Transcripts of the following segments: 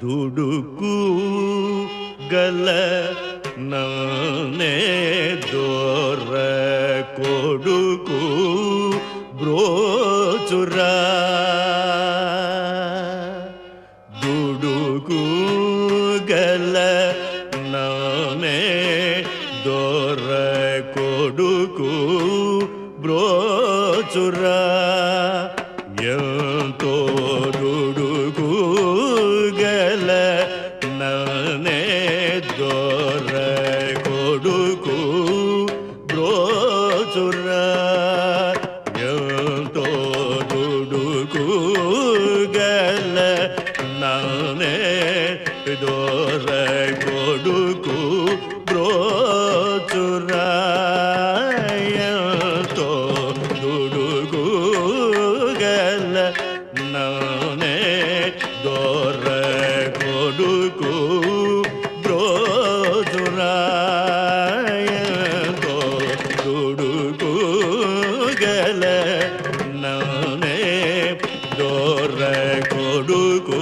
ದುಡುಕು ಗಲ ನಾನೇ ದೋರ ಕೊಡುಕು ಬ್ರೋಚುರ ದುಡುಕು ಗಲ ನಾನೇ ದೋರ ಕೊಡುಕು ಬ್ರೋಚುರ ఎంతో దొర కొడుకు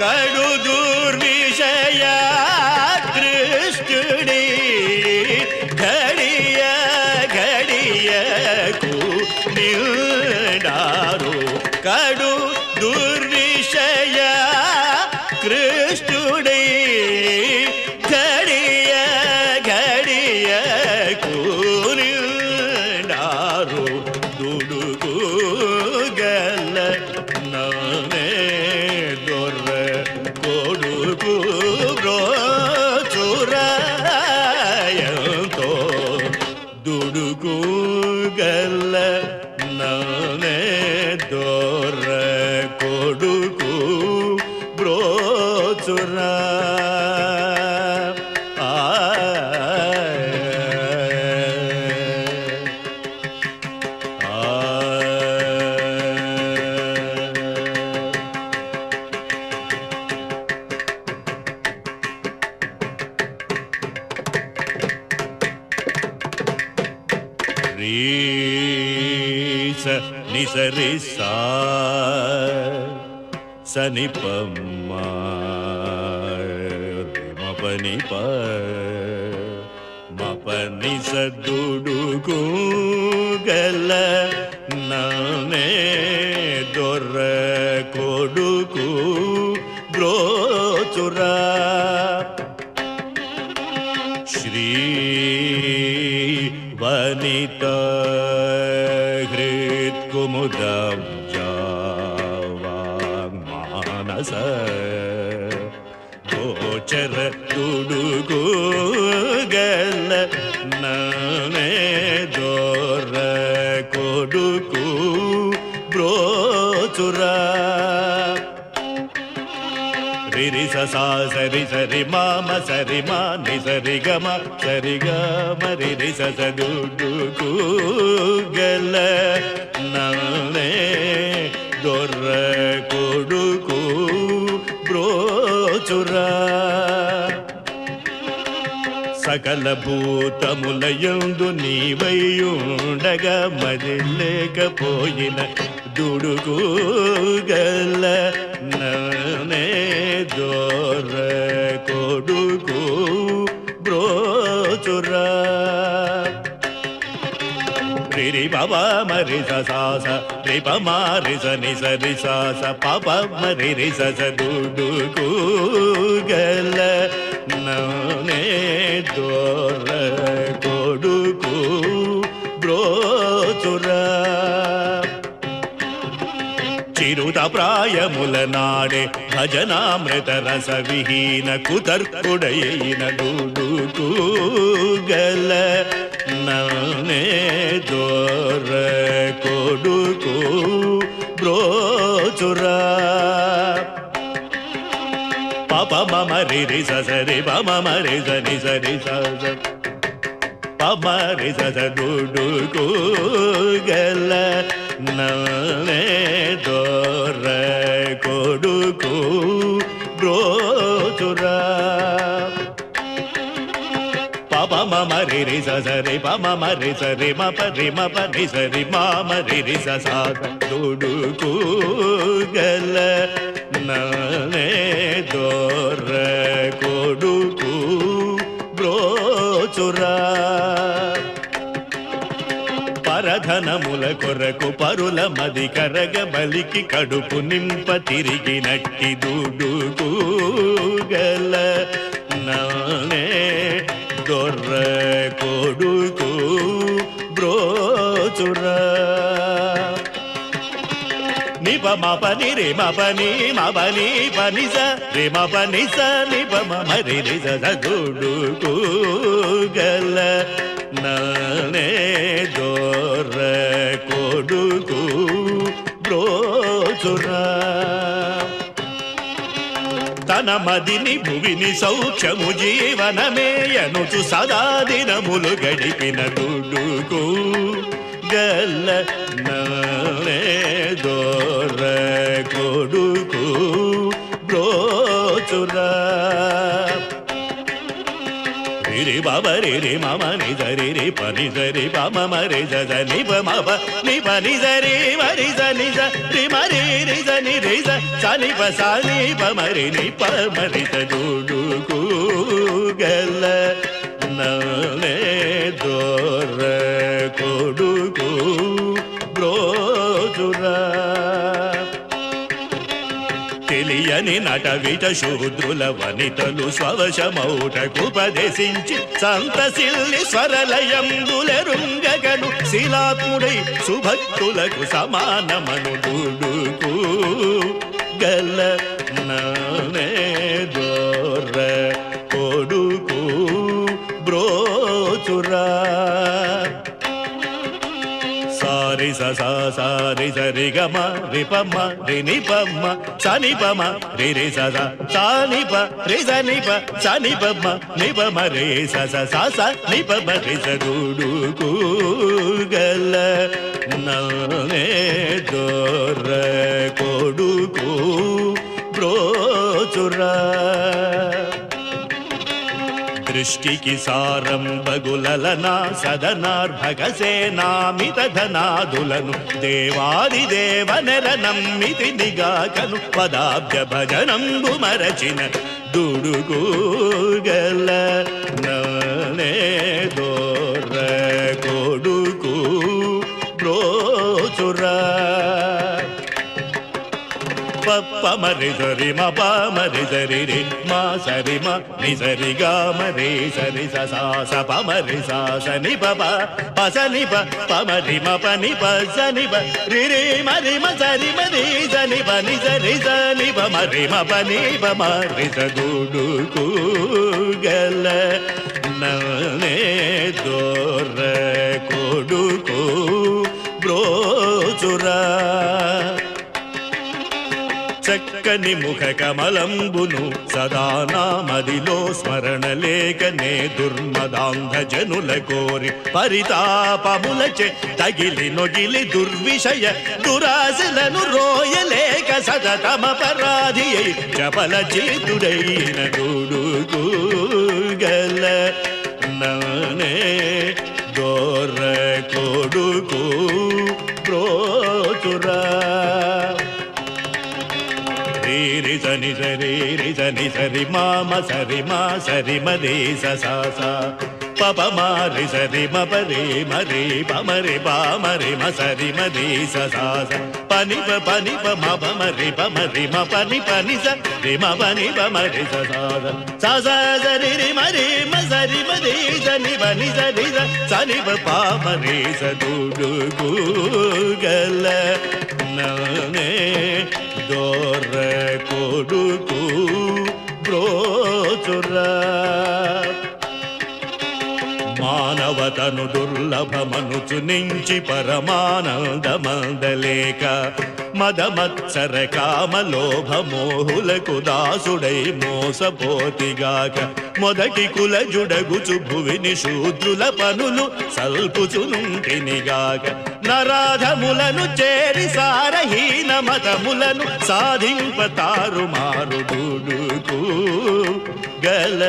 കടുദൂർവിഷയ ദൃഷ്ടി ഘടിയ ഘടിയ കൂടാറു കടു ദുർവിഷയ കൃഷ്ണുടേ దొర కొడుకు బ్రోచురా రీస నిసరి సా సనిపమ్మ మపని ప మపని సద్దుడుకు గల ననే దొర కొడుకు బ్రోచురా శ్రీ వనిత మానస గోచర తుడుగు గల ననే దోర కొడుకు బ్రోచురా సిరి ససా సరి సరి మామ సరి మా ని సరి గమ సరి గమ రిరి సస దుడుకు గల నల్లే దొర్ర కొడుకు బ్రోచురా. సకల భూతములయందు నీవైయుండగా మరి లేకపోయిన దుడుకు గల ననే పవ మరి సాస రి ని స రి సాస పాప మరి రి సస దుడుకు గల ననే దోర కొడుకు బ్రోచురా చిరుత ప్రాయముల నాడే భజనామృత రస విహీన కుతర్కుడైన డుడుకు గల ననే దోర కొడుకు బ్రోచురా. పాప మమ రి సరి పమ మరి సని సరి స పమరి సదుడుకు గల ననే దోర కొడుకు బ్రోచురా పప మమ రి రి సరి పమ మరి సరి మ పరి మ పరి సరి మామ రి రి సదుడుకు గల ననే దోర కొడుకు బ్రోచురా పరధనముల కొరకు పరుల మది కరగ బలికి కడుపు నింప తిరిగినట్టి దుడుకు గల నానే గొర్ర కొడుకు బ్రోచురా నిప మప ని రే మప ని మప ని పని స రే మప ని స నిప మమ రి రి స స గల ననే తన మదిని భువిని సౌఖ్యము జీవనమేయనుచు సదా దినములు గడిపిన దుడుకు గల్ల నా రే బాబ రే రే మామ ని జరి రి పని జరి పమ మరి జ జ ని బ మ బ ని బ ని జరి మరి జ ని జ రి మరి రి జ ని రి జ స ని బ స ని బ మ రి ని ప మ రి జ డు డు కు గల లే దో రే తెలియని నటవిట శూద్రుల వనితలు స్వవశమౌటకుపదేశించి సంతసిల్లి స్వరలయంబులెరుంగగను శిలాత్ముడై సుభక్తులకు సమానమను దుడుకు గల ననే దోర కొడుకు బ్రోచురా. రి స స సారి సరి గమ రి పమ్మ రి ని ప మ స ని ప మ రి రి స స స ని ప రి స ని ప స ని ప మ ని ప మ రి స స స స ని ప మ రి స డు డు కు గల ననే దోర కొడుకు బ్రోచురా సృష్టికి సారం బగులలనా సదనార్భగసేనామిత ధనాదులను దేవాది దేవనెల నమ్మితి నిగాకను పదాబ్జ భజనంబు మరచిన దుడుగూగల ననే దోర కొడుకు బ్రోచురా పప్ప మరి సరి మ ప మరి సరి రి మా సరి మ ని సరి గా మరి సరి స సా స ప మరి సా స ని ప ప ప స ని ప ప మరి మ ప ని ప స ని ప రి రి మరి మ సరి మ రి స ని ప ని సరి స ని ప మరి మ ప ని ప మరి రి స దుడు కు గల ననే దో బ్రోచురా చక్కని ముఖ కమలంబును సదా నామదిలో స్మరణ లేకనే దుర్మదాంధ కోరి పరితాపములచే తగిలి నొగిలి దుర్విషయ దురాశలను రోయలేక సదతమ పరాధి అయి చపల చేతుడైన గూడు నానే ననే దోర కొడుకు రీరి సరి రిజని సరి మామ సరి మా సరి మది ససా పప మారి సరి మ పరి మరి పమరి పామరి మ సరి మది ససాస పని ప పని ప మ పమరి పమరి మ పని పని సరి మ పని పమరి ససా ససా సరి రి మరి మ సరి మది సని పని సరి సని ప పామరి స దుడు గల ననే దోర కొడుకు బ్రోచురా మానవతను దుర్లభమనుచు నుంచి పరమానందమందలేక మదమత్సర కామలోభ మోహులకు దాసుడై మోసపోతిగాక. మొదటి కుల జుడగుచు భువిని శూద్రుల పనులు సల్పుచునుంటినిగాక. నరాధములను చేరి సారహీన మతములను సాధింప తారు మారుడుకు గల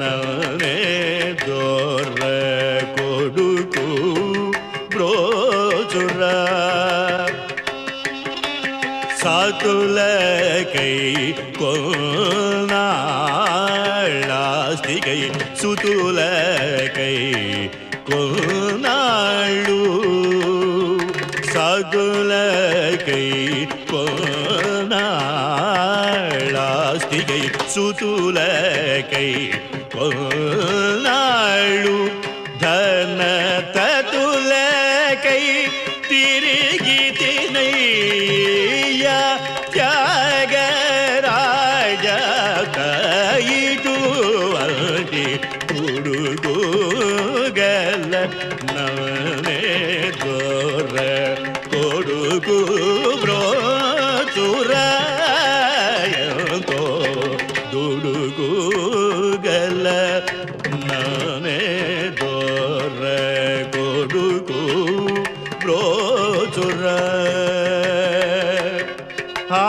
ననే దోర కొడుకు బ్రోచురా సాతులకై కొన్నాళ్ళాస్తికై సుతులకై కొన్నాళ్ళు సాధులకై కొన్నాళ్ళాస్తికై సుతులకై కొన్నాళ్ళు ಹುಡುಗೂಗಲ ನವನೇ ದೋರ ಕೊಡುಗು ಬ್ರೋ ಸುರ ದುಡುಗೂಗಲ ನವನೇ ದೋರ ಕೊಡುಗು ಬ್ರೋ ಸುರ ಹಾ